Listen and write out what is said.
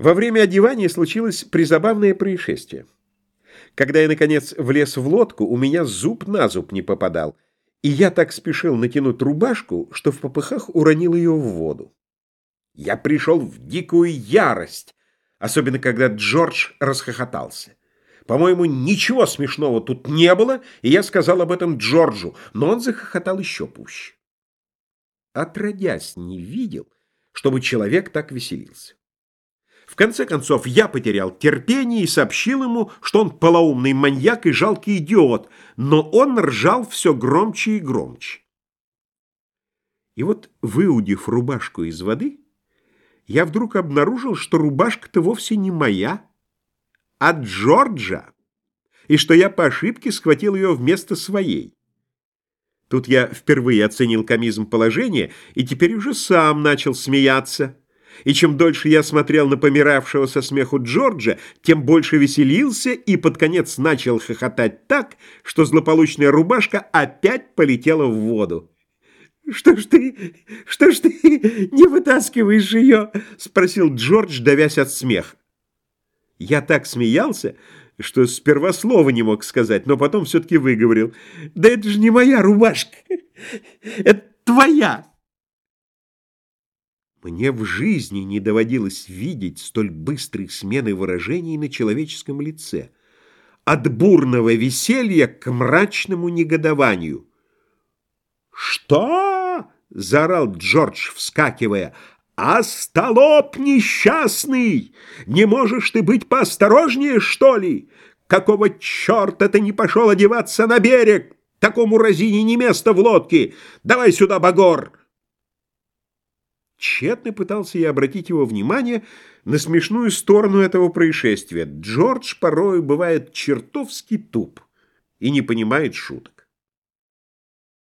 Во время одевания случилось призабавное происшествие. Когда я, наконец, влез в лодку, у меня зуб на зуб не попадал, и я так спешил натянуть рубашку, что в попыхах уронил ее в воду. Я пришел в дикую ярость, особенно когда Джордж расхохотался. По-моему, ничего смешного тут не было, и я сказал об этом Джорджу, но он захохотал еще пуще. Отродясь не видел, чтобы человек так веселился. В конце концов, я потерял терпение и сообщил ему, что он полоумный маньяк и жалкий идиот, но он ржал все громче и громче. И вот, выудив рубашку из воды, я вдруг обнаружил, что рубашка-то вовсе не моя, а Джорджа, и что я по ошибке схватил ее вместо своей. Тут я впервые оценил комизм положения и теперь уже сам начал смеяться и чем дольше я смотрел на помиравшего со смеху Джорджа, тем больше веселился и под конец начал хохотать так, что злополучная рубашка опять полетела в воду. «Что ж ты, что ж ты не вытаскиваешь ее?» — спросил Джордж, давясь от смеха. Я так смеялся, что сперва слова не мог сказать, но потом все-таки выговорил. «Да это же не моя рубашка, это твоя!» Мне в жизни не доводилось видеть столь быстрой смены выражений на человеческом лице. От бурного веселья к мрачному негодованию. «Что?» — заорал Джордж, вскакивая. «Остолоп несчастный! Не можешь ты быть поосторожнее, что ли? Какого черта ты не пошел одеваться на берег? Такому разине не место в лодке! Давай сюда, Багор!» Тщетно пытался я обратить его внимание на смешную сторону этого происшествия. Джордж порой бывает чертовски туп и не понимает шуток.